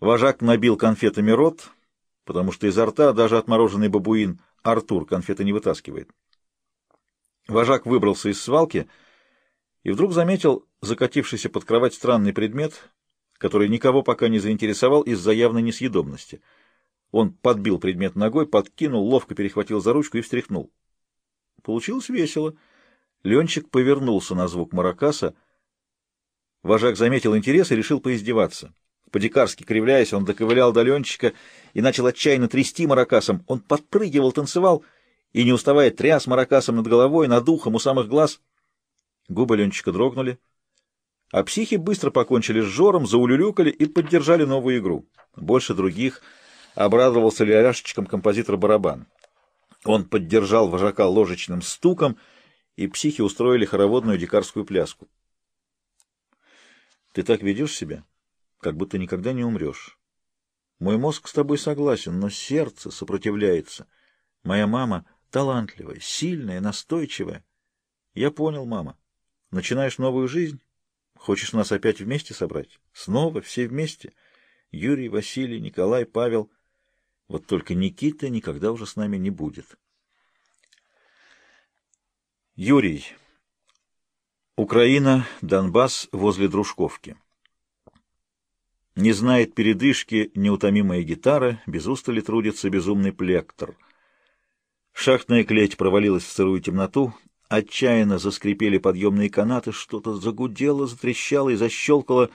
Вожак набил конфетами рот, потому что изо рта даже отмороженный бабуин Артур конфеты не вытаскивает. Вожак выбрался из свалки и вдруг заметил закатившийся под кровать странный предмет, который никого пока не заинтересовал из-за явной несъедобности. Он подбил предмет ногой, подкинул, ловко перехватил за ручку и встряхнул. Получилось весело. Ленчик повернулся на звук маракаса. Вожак заметил интерес и решил поиздеваться. По-дикарски кривляясь, он доковылял до Ленчика и начал отчаянно трясти маракасом. Он подпрыгивал, танцевал и, не уставая, тряс маракасом над головой, над ухом, у самых глаз. Губы Ленчика дрогнули. А психи быстро покончили с Жором, заулюлюкали и поддержали новую игру. Больше других обрадовался ляляшечком композитор барабан. Он поддержал вожака ложечным стуком, и психи устроили хороводную дикарскую пляску. «Ты так ведешь себя, как будто никогда не умрешь. Мой мозг с тобой согласен, но сердце сопротивляется. Моя мама талантливая, сильная, настойчивая. Я понял, мама. Начинаешь новую жизнь?» Хочешь нас опять вместе собрать? Снова все вместе? Юрий, Василий, Николай, Павел. Вот только Никита никогда уже с нами не будет. Юрий. Украина, Донбасс, возле Дружковки. Не знает передышки неутомимая гитара, без устали трудится безумный плектор. Шахтная клеть провалилась в сырую темноту, Отчаянно заскрипели подъемные канаты, что-то загудело, затрещало и защелкало.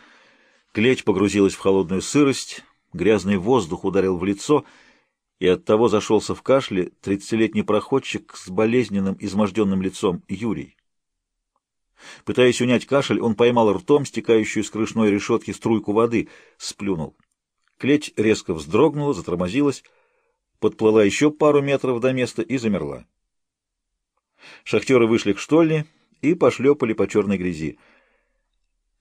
Клеть погрузилась в холодную сырость, грязный воздух ударил в лицо, и оттого зашелся в кашле тридцатилетний проходчик с болезненным, изможденным лицом Юрий. Пытаясь унять кашель, он поймал ртом стекающую с крышной решетки струйку воды, сплюнул. Клеть резко вздрогнула, затормозилась, подплыла еще пару метров до места и замерла. Шахтеры вышли к штольне и пошлепали по черной грязи.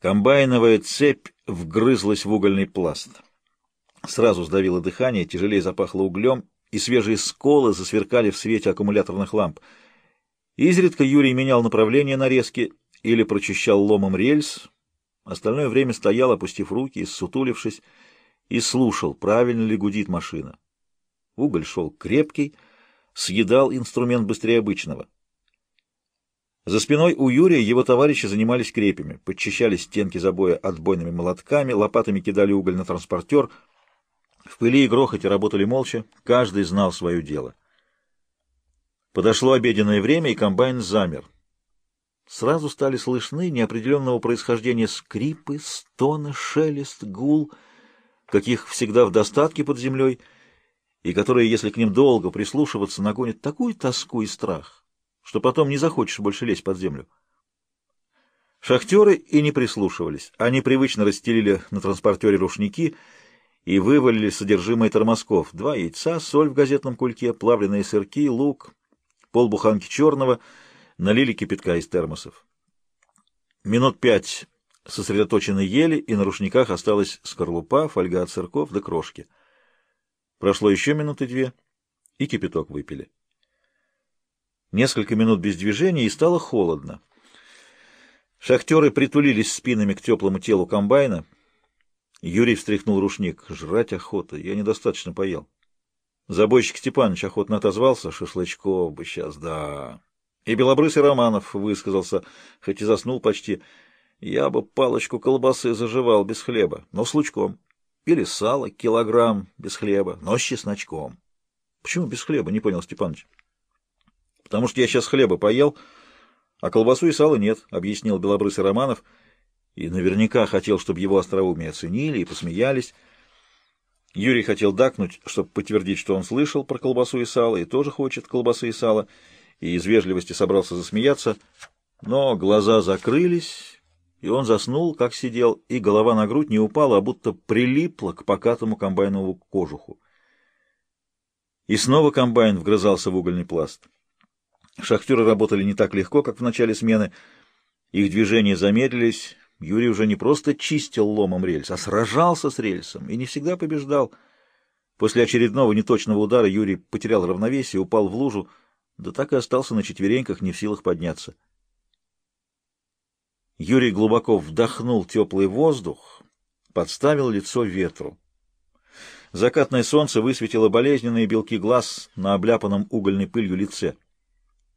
Комбайновая цепь вгрызлась в угольный пласт. Сразу сдавило дыхание, тяжелее запахло углем, и свежие сколы засверкали в свете аккумуляторных ламп. Изредка Юрий менял направление нарезки или прочищал ломом рельс. Остальное время стоял, опустив руки, сутулившись, и слушал, правильно ли гудит машина. Уголь шел крепкий, съедал инструмент быстрее обычного. За спиной у Юрия его товарищи занимались крепями, подчищали стенки забоя отбойными молотками, лопатами кидали уголь на транспортер. В пыли и грохоте работали молча, каждый знал свое дело. Подошло обеденное время, и комбайн замер. Сразу стали слышны неопределенного происхождения скрипы, стоны, шелест, гул, каких всегда в достатке под землей, и которые, если к ним долго прислушиваться, нагонят такую тоску и страх, что потом не захочешь больше лезть под землю. Шахтеры и не прислушивались. Они привычно расстелили на транспортере рушники и вывалили содержимое тормозков. Два яйца, соль в газетном кульке, плавленые сырки, лук, полбуханки черного, налили кипятка из термосов. Минут пять сосредоточенно ели, и на рушниках осталась скорлупа, фольга от сырков да крошки. Прошло еще минуты две, и кипяток выпили. Несколько минут без движения, и стало холодно. Шахтеры притулились спинами к теплому телу комбайна. Юрий встряхнул рушник. Жрать охота, я недостаточно поел. Забойщик Степанович охотно отозвался. Шашлычков бы сейчас, да. И белобрысый Романов высказался, хоть и заснул почти. Я бы палочку колбасы заживал без хлеба, но с лучком. Или сало, килограмм без хлеба, но с чесночком. Почему без хлеба, не понял Степанович потому что я сейчас хлеба поел, а колбасу и сала нет, — объяснил белобрысый Романов, и наверняка хотел, чтобы его остроумие оценили и посмеялись. Юрий хотел дакнуть, чтобы подтвердить, что он слышал про колбасу и сало, и тоже хочет колбасы и сала, и из вежливости собрался засмеяться, но глаза закрылись, и он заснул, как сидел, и голова на грудь не упала, а будто прилипла к покатому комбайновому кожуху. И снова комбайн вгрызался в угольный пласт. Шахтеры работали не так легко, как в начале смены. Их движения замедлились. Юрий уже не просто чистил ломом рельс, а сражался с рельсом и не всегда побеждал. После очередного неточного удара Юрий потерял равновесие, упал в лужу, да так и остался на четвереньках, не в силах подняться. Юрий глубоко вдохнул теплый воздух, подставил лицо ветру. Закатное солнце высветило болезненные белки глаз на обляпанном угольной пылью лице.